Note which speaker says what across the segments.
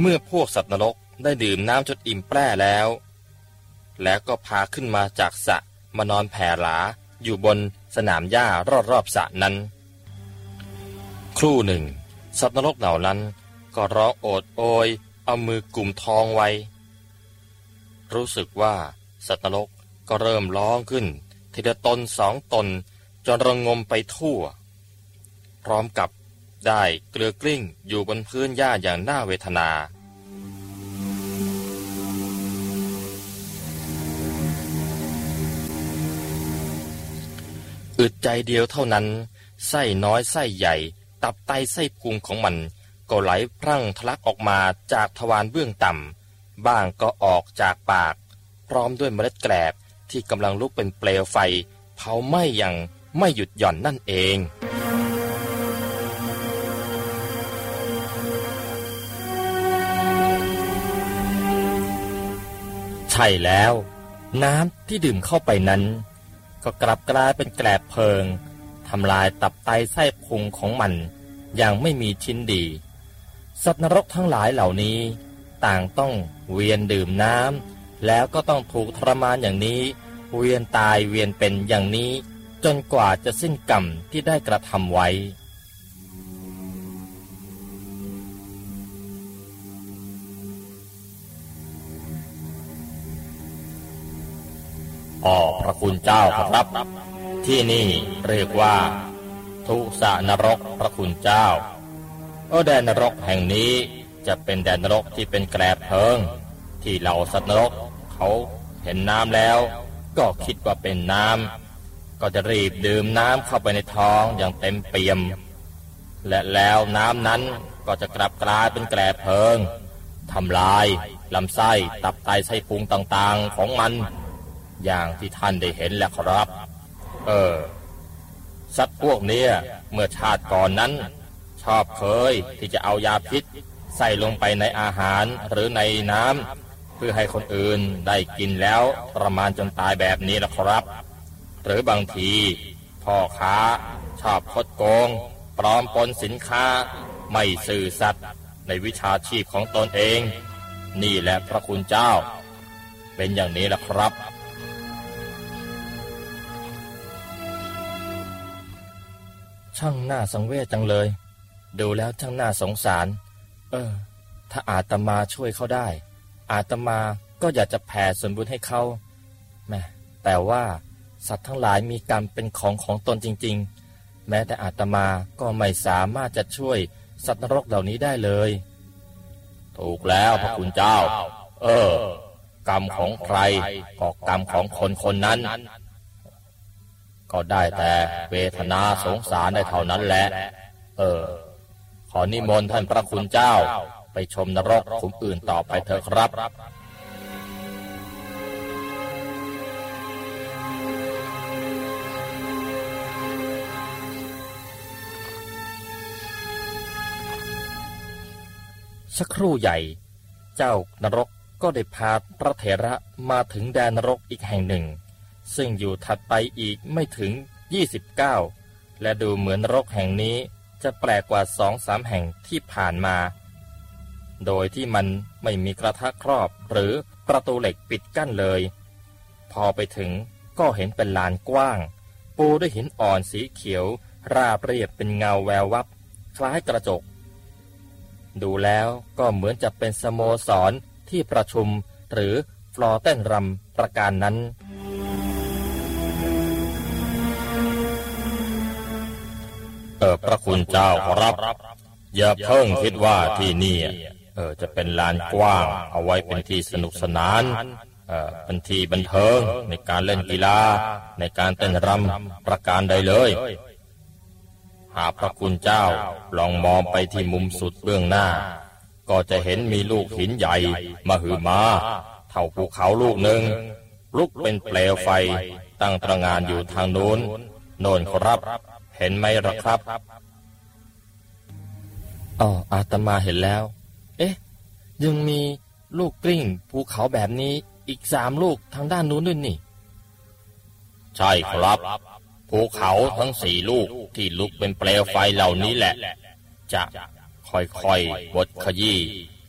Speaker 1: เมื่อพวกสัตว์นรกได้ดื่มน้ำจนอิ่มแปร่แล้ว แล้วก็พาขึ้นมาจากสระมานอนแผ่หลาอยู่บนสนามหญ้ารอบๆสระนั้น ครู่หนึ่ง สัตว์นรกเหล่านั้นก็ร้องโอดโอย เอามือกลุ่มทองไว้ รู้สึกว่าสัตว์นรกก็เริ่มร้องขึ้น ทีละตนสองตนจนระงมไปทั่ว พร้อมกับ ได้เกลือกลิ้งอยู่บนพื้นหญ้าอย่างน่าเวทนา อึดใจเดียวเท่านั้น ไส้น้อยไส้ใหญ่ ตับไตไส้พุงของมัน ก็ไหลพรั่งทะลักออกมาจากทวารเบื้องต่ำ บ้างก็ออกจากปาก พร้อมด้วยเมล็ดแกลบที่กำลังลุกเป็นเปลวไฟ เผาไหม้อย่างไม่หยุดหย่อนนั่นเอง ช่แล้ว น้ำที่ดื่มเข้าไปนั้น ก็กลับกลายเป็นแกลบเพลิงทำลายตับไตไส้พุงของมัน อย่างไม่มีชิ้นดี สัตว์นรกทั้งหลายเหล่านี้ ต่างต้องเวียนดื่มน้ำแล้วก็ต้องถูกทรมานอย่างนี้ เวียนตายเวียนเป็นอย่างนี้ จนกว่าจะสิ้นกรรมที่ได้กระทำไว้ อ๋อพระคุณเจ้าครับ ที่นี่เรียกว่า ทุสานรกพระคุณเจ้าเออแดนนรกแห่งนี้จะเป็นแดนนรกที่เป็นแกลบเพลิง ที่เหล่าสัตว์นรกเขาเห็นน้ำแล้ว ก็คิดว่าเป็นน้ำก็จะรีบดื่มน้ำเข้าไปในท้องอย่างเต็มเปี่ยม และแล้วน้ำนั้นก็จะกลับกลายเป็นแกลบเพลิงทำลายลำไส้ตับไตไส้พุงต่างๆของมัน อย่างที่ท่านได้เห็นแล้วครับ เออ สัตว์พวกนี้เมื่อชาติก่อนนั้น ชอบเคยที่จะเอายาพิษ ใส่ลงไปในอาหารหรือในน้ำเพื่อให้คนอื่นได้กินแล้วทระมานจนตายแบบนี้ละครับ หรือบางทีพ่อค้า ชอบคดโกงปลอมปนสินค้าไม่ซื่อสัตย์ในวิชาชีพของตนเอง นี่แหละพระคุณเจ้า เป็นอย่างนี้ละครับ ช่างน่าสังเวชจังเลย ดูแล้วช่างน่าสงสาร เออ ถ้าอาตมาช่วยเขาได้ อาตมาก็อยากจะแผ่ส่วนบุญให้เขาแม่แต่ว่าสัตว์ทั้งหลายมีกรรมเป็นของของตนจริง ๆ แม้แต่อาตมาก็ไม่สามารถจะช่วยสัตว์นรกเหล่านี้ได้เลย ถูกแล้วพระคุณเจ้า เออ กรรมของใครก็กรรมของคนคนนั้น ก็ได้แต่เวทนาสงสารได้เท่านั้นแหละ เออ ขอนิมนต์ท่านพระคุณเจ้า ไปชมนรกขุมอื่นต่อไปเถอะครับสักครู่ใหญ่ เจ้านรกก็ได้พาพระเถระมาถึงแดนนรกอีกแห่งหนึ่ง ซึ่งอยู่ถัดไปอีกไม่ถึง 29 และดูเหมือนรกแห่งนี้จะแปลกกว่าสองสามแห่งที่ผ่านมา โดยที่มันไม่มีกระทะครอบหรือประตูเหล็กปิดกั้นเลย พอไปถึงก็เห็นเป็นลานกว้าง ปูด้วยหินอ่อนสีเขียว ราบเรียบเป็นเงาแวววับ คล้ายกระจก ดูแล้วก็เหมือนจะเป็นสโมสรที่ประชุมหรือฟลอเต้นรำประการนั้น เออพระคุณเจ้าครับ อย่าเพิ่งคิดว่าที่นี่เออจะเป็นลานกว้าง เอาไว้เป็นที่สนุกสนานเออเป็นที่บันเทิงในการเล่นกีฬา ในการเต้นรำประการใดเลย หากพระคุณเจ้าลองมองไปที่มุมสุดเบื้องหน้า ก็จะเห็นมีลูกหินใหญ่มาหือมาเท่าภูเขาลูกหนึ่งลุกเป็นเปลวไฟตั้งตระงานอยู่ทางนู้น โน่นครับ เห็นไหมหรอครับอ๋ออาตมาเห็นแล้ว เอ๊ะ ยังมีลูกกลิ้งภูเขาแบบนี้อีกสามลูกทางด้านนู้นด้วยนี่ ใช่ครับภูเขาทั้งสี่ลูกที่ลุกเป็นเปลวไฟเหล่านี้แหละ จะค่อยๆบดขยี้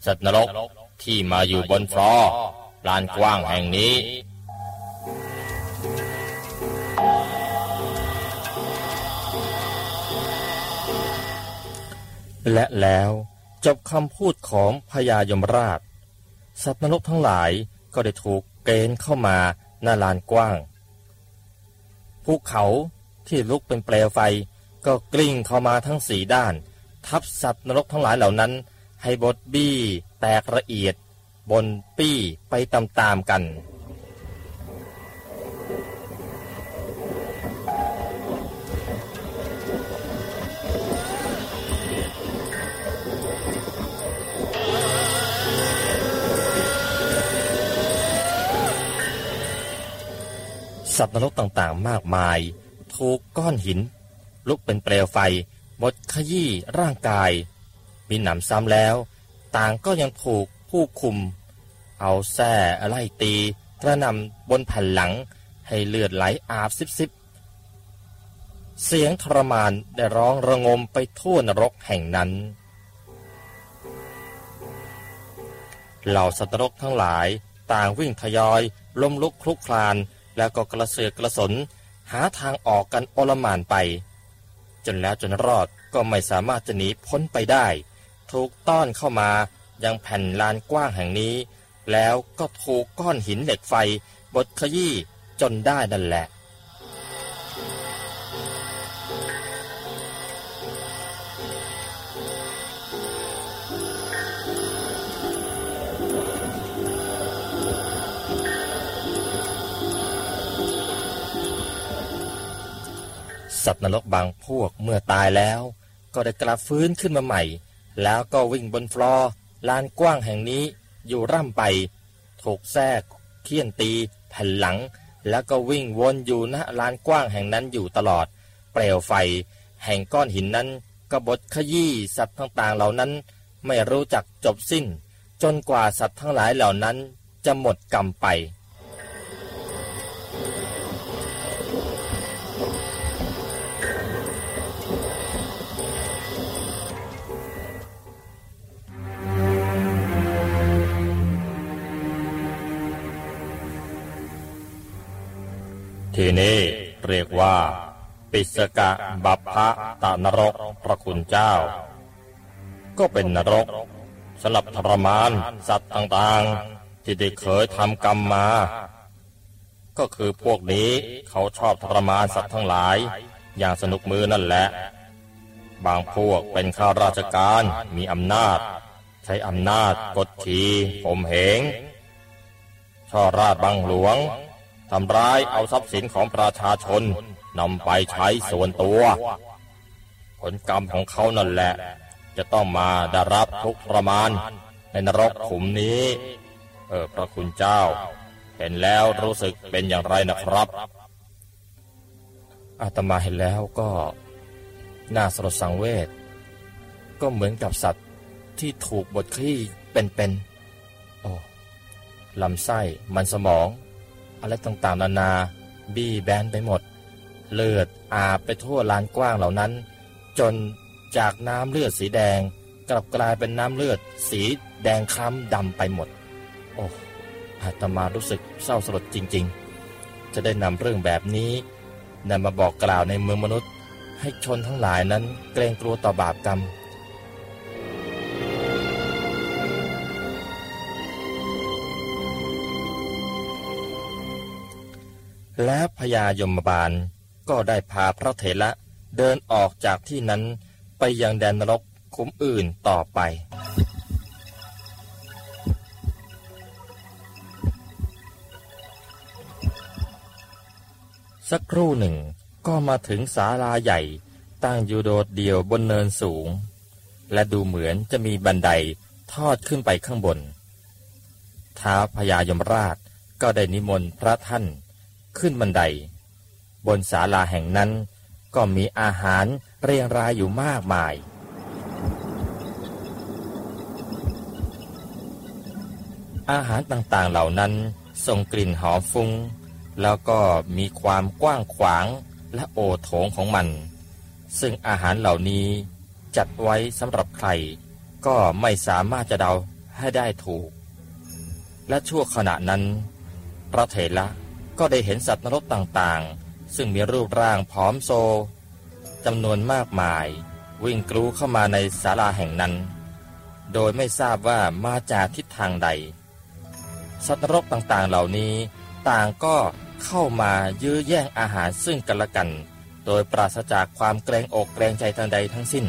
Speaker 1: สัตว์นรกที่มาอยู่บนฟลอลานกว้างแห่งนี้ และแล้วจบคำพูดของพญายมราช สัตว์นรกทั้งหลายก็ได้ถูกเกณฑ์เข้ามาหน้าลานกว้างภูเขาที่ลุกเป็นเปลวไฟก็กลิ้งเข้ามาทั้งสี่ด้าน ทับสัตว์นรกทั้งหลายเหล่านั้น ให้บดบี้ แตกละเอียด บนปี้ไปตามๆกัน สัตว์นรกต่างๆ มากมาย ถูกก้อนหิน ลุกเป็นเปลวไฟบดขยี้ร่างกาย มีหนำซ้ำแล้ว ต่างก็ยังถูกผู้คุม เอาแส้ไล่ตี กระนำบนแผ่นหลังให้เลือดไหลอาบซิบซิบเสียงทรมานได้ร้องระงมไปทั่วนรกแห่งนั้น เหล่าสัตว์นรกทั้งหลายต่างวิ่งทยอยล้มลุกคลุกคลาน แล้วก็กระเสือกกระสน หาทางออกกันโอลหมานไป จนแล้วจนรอดก็ไม่สามารถจะหนีพ้นไปได้ ถูกต้อนเข้ามายังแผ่นลานกว้างแห่งนี้ แล้วก็ถูกก้อนหินเหล็กไฟบดขยี้จนได้นั่นแหละ สัตว์นรกบางพวกเมื่อตายแล้ว ก็ได้กลับฟื้นขึ้นมาใหม่ แล้วก็วิ่งบนฟลอร์ลานกว้างแห่งนี้อยู่ร่ำไป ถูกแทรกเคี่ยนตีแผ่นหลัง แล้วก็วิ่งวนอยู่ณลานกว้างแห่งนั้นอยู่ตลอด เปลวไฟ แห่งก้อนหินนั้นก็บดขยี้สัตว์ต่างๆเหล่านั้น ไม่รู้จักจบสิ้น จนกว่าสัตว์ทั้งหลายเหล่านั้นจะหมดกรรมไป ทีนี้เรียกว่า ปิสกะบัพพะตานรกพระคุณเจ้า ก็เป็นนรกสำหรับทรมานสัตว์ต่างๆ ที่ได้เคยทำกรรมมา ก็คือพวกนี้เขาชอบทรมานสัตว์ทั้งหลาย อย่างสนุกมือนั่นแหละ บางพวกเป็นข้าราชการมีอำนาจ ใช้อำนาจกดขี่ข่มเหงช่อราดบังหลวง ทำร้ายเอาทรัพย์สินของประชาชนนำไปใช้ส่วนตัว ผลกรรมของเขานั่นแหละ จะต้องมาได้รับทุกข์ทรมาน ในนรกขุมนี้ เออพระคุณเจ้า เห็นแล้วรู้สึกเป็นอย่างไรนะครับอาตมาเห็นแล้วก็น่าสลดสังเวชก็เหมือนกับสัตว์ที่ถูกบดคลี่เป็นๆโอ้ลำไส้มันสมอง อะไรต่างๆ นานา บี้แบนไปหมด เลือดอาบไปทั่วลานกว้างเหล่านั้น จนจากน้ำเลือดสีแดง กลับกลายเป็นน้ำเลือด สีแดงคล้ำดำไปหมด โอ้อาตมารู้สึกเศร้าสลดจริง ๆ จะได้นำเรื่องแบบนี้นำมาบอกกล่าวในเมืองมนุษย์ ให้ชนทั้งหลายนั้นเกรงกลัวต่อบาปกรรม แล้วพญายมบาลก็ได้พาพระเถระเดินออกจากที่นั้นไปยังแดนนรกคุ้มอื่นต่อไป สักครู่หนึ่งก็มาถึงศาลาใหญ่ตั้งอยู่โดดเดี่ยวบนเนินสูง และดูเหมือนจะมีบันไดทอดขึ้นไปข้างบนท้าพญายมราชก็ได้นิมนต์พระท่าน ขึ้นบันได บนศาลาแห่งนั้นก็มีอาหารเรียงรายอยู่มากมาย อาหารต่างๆเหล่านั้นส่งกลิ่นหอมฟุง้ง แล้วก็มีความกว้างขวางและโอโถงของมัน ซึ่งอาหารเหล่านี้จัดไว้สำหรับใคร ก็ไม่สามารถจะเดาให้ได้ถูก และชั่วขณะนั้น พระเถระ ก็ได้เห็นสัตว์นรกต่างๆ ซึ่งมีรูปร่างผอมโซจำนวนมากมาย วิ่งกรูเข้ามาในศาลาแห่งนั้น โดยไม่ทราบว่ามาจากทิศทางใด สัตว์นรกต่างๆเหล่านี้ ต่างก็เข้ามายื้อแย่งอาหารซึ่งกันและกัน โดยปราศจากความเกรงอกเกรงใจทางใดทั้งสิ้น